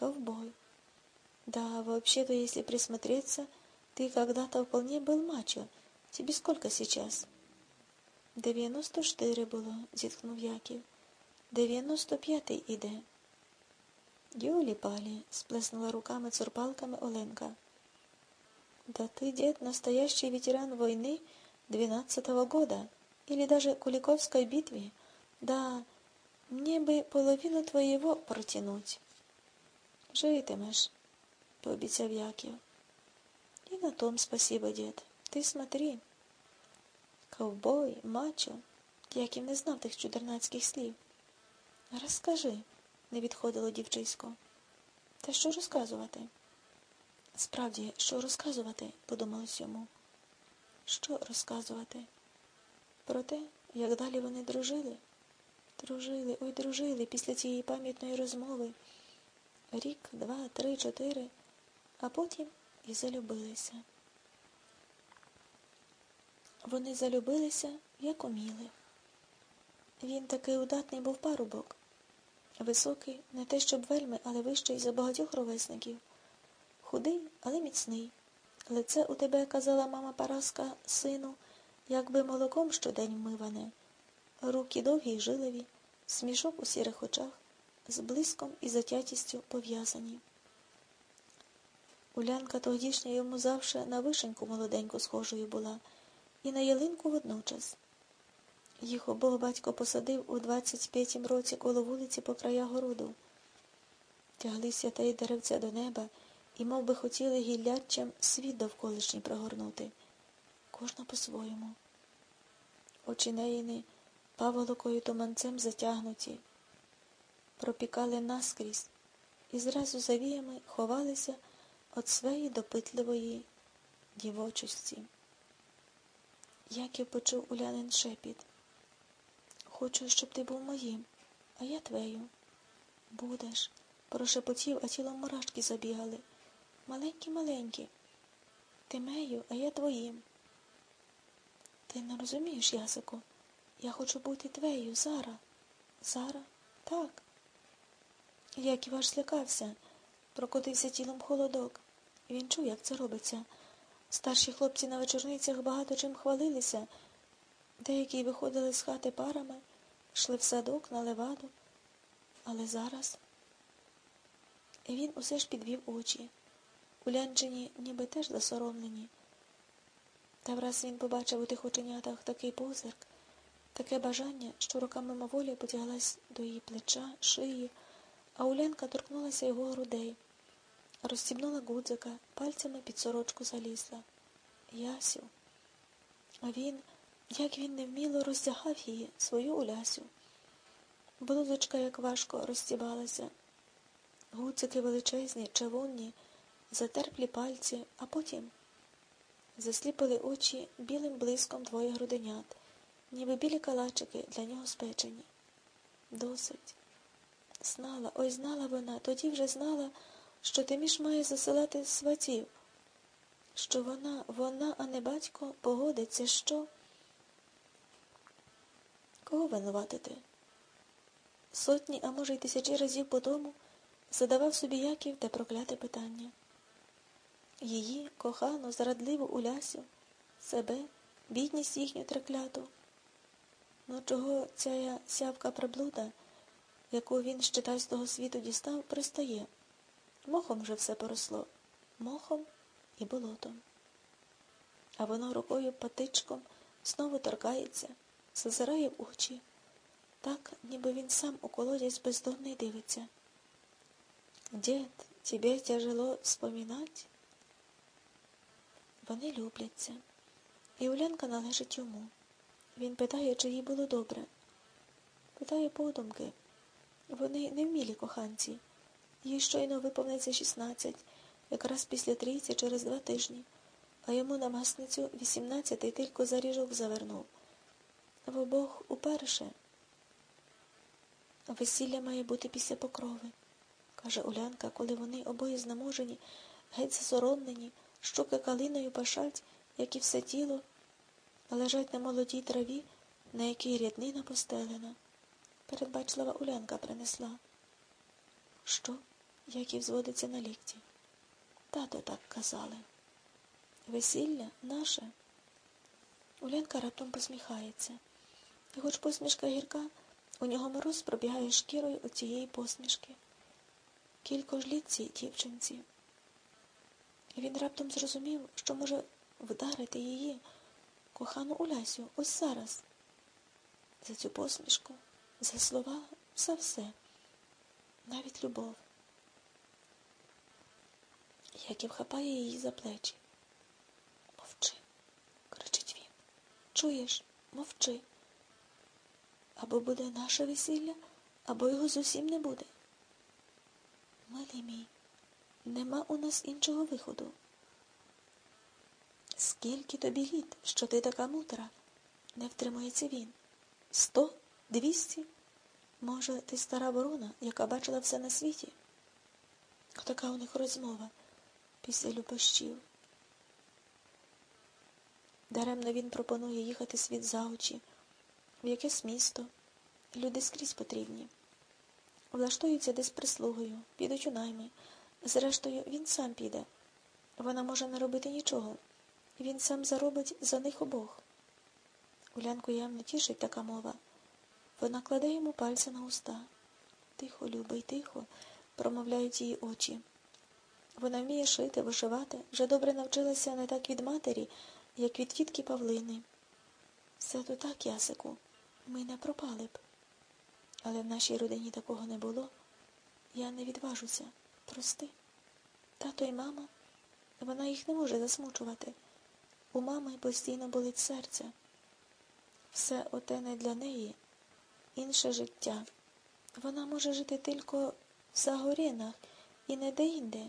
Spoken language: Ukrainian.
ковбой. Да, вообще-то, если присмотреться, ты когда-то вполне был мачо. Тебе сколько сейчас? Дев'яносто чотири було, зітхнув Яків. Дев'яносто п'ятий іде. Юлі палі, сплеснула руками цурпалками Оленка. Да ты, дед, настоящий ветеран войны двенадцатого года, или даже Куликовской битвы. Да, мне бы половину твоего протянуть. Житимеш, пообіцяв Яків. І на том спасибо, дед. Ти смотри. Ковбой, мачо, Яків не знав тих чудернацьких слів. Розкажи, не відходило дівчисько. Та що розказувати? Справді, що розказувати, подумалось йому. Що розказувати? Про те, як далі вони дружили? Дружили, ой, дружили після цієї пам'ятної розмови. Рік, два, три, чотири, а потім і залюбилися. Вони залюбилися, як уміли. Він такий удатний був парубок, високий, не те щоб вельми, але вищий за багатьох ровесників. Худий, але міцний. Лице у тебе, казала мама Параска, сину, якби молоком щодень вмиване. Руки довгі й жилеві, смішок у сірих очах, з блиском і затятістю пов'язані. Улянка тодішня йому завше на вишеньку молоденьку схожою була, і на ялинку водночас. Їх обох батько посадив у 25-м році коло вулиці по края городу. Тяглися та й деревця до неба і мов би, хотіли гілляччям світ довколишній прогорнути. Кожна по-своєму. Очі неїни паволокою туманцем затягнуті, пропікали наскрізь і зразу завіями ховалися від своєї допитливої дівочості. Яків почув улянин шепіт. Хочу, щоб ти був моїм, а я твею. Будеш, прошепотів, а тілом мурашки забігали. Маленькі-маленькі. Ти мею, а я твоїм. Ти не розумієш, Ясику? Я хочу бути твоєю, Зара. Зара? Так. Яків аж злякався, прокотився тілом холодок. Він чув, як це робиться. Старші хлопці на вечорницях багато чим хвалилися. Деякі виходили з хати парами, йшли в садок на леваду. Але зараз І він усе ж підвів очі. Улянчині ніби теж засоромлені. Та враз він побачив у тих оченятах такий позирк, таке бажання, що рука мимоволі потяглась до її плеча, шиї, а Улянка торкнулася його грудей, розстібнула гудзика, пальцями під сорочку залізла. Ясю. А він, як він невміло роздягав її, свою Улясю. Блузочка, як важко, розстібалася. Гудзики величезні, чавунні, затерплі пальці, а потім засліпили очі білим блиском двоє груденят, ніби білі калачики для нього спечені. Досить. Знала, ой знала вона, тоді вже знала, що Тиміш має засилати сватів, що вона, вона, а не батько, погодиться, що. Кого винуватити? Сотні, а може й тисячі разів по тому задавав собі Яків те прокляте питання її, кохану, зрадливу Улясю, себе, бідність їхню трекляту. Ну чого ця сявка приблуда, яку він з того світу дістав, пристає? Мохом вже все поросло, мохом і болотом. А воно рукою патичком знову торкається, зазирає в очі, так, ніби він сам у колодязь бездонний дивиться. Дід, тебе тяжело вспоминать? Вони любляться. І Улянка належить йому. Він питає, чи їй було добре. Питає подумки. Вони не вмілі коханці. Їй щойно виповниться 16, якраз після трійці через два тижні, а йому на масницю 18 і тільки заріжок завернув. В обох уперше. Весілля має бути після покрови, каже Улянка, коли вони обоє знаможені, геть засоромлені, щоки калиною пашать, як і все тіло, лежать на молодій траві, на якій ряднина постелена. Передбачлива Улянка принесла. Що? Яків зводиться на лікті. Тато так казали. Весілля наше. Улянка раптом посміхається. І хоч посмішка гірка, у нього мороз пробігає шкірою у цієї посмішки. Кілько ж літ цій дівчинці. І він раптом зрозумів, що може вдарити її, кохану Улясю, ось зараз. За цю посмішку, за слова, за все, навіть любов. Яків хапає її за плечі. Мовчи, кричить він. Чуєш, мовчи. Або буде наше весілля, або його зовсім не буде. Милий мій, нема у нас іншого виходу. Скільки тобі літ, що ти така мудра? Не втримується він. Сто? Двісті? Може, ти стара ворона, яка бачила все на світі? Отака у них розмова після любощів. Даремно він пропонує їхати світ за очі, в якесь місто. Люди скрізь потрібні. Влаштуються десь прислугою, підуть у найми. Зрештою, він сам піде. Вона може не робити нічого. Він сам заробить за них обох. Улянку явно тішить така мова. Вона кладе йому пальця на уста. Тихо, любий, тихо, промовляють її очі. Вона вміє шити, вишивати, вже добре навчилася не так від матері, як від тітки Павлини. Все то так, Ясику, ми не пропали б. Але в нашій родині такого не було. Я не відважуся. Прости. Тато і мама, вона їх не може засмучувати. У мами постійно болить серце. Все оте не для неї, інше життя. Вона може жити тільки в Загорінах і не де-інде.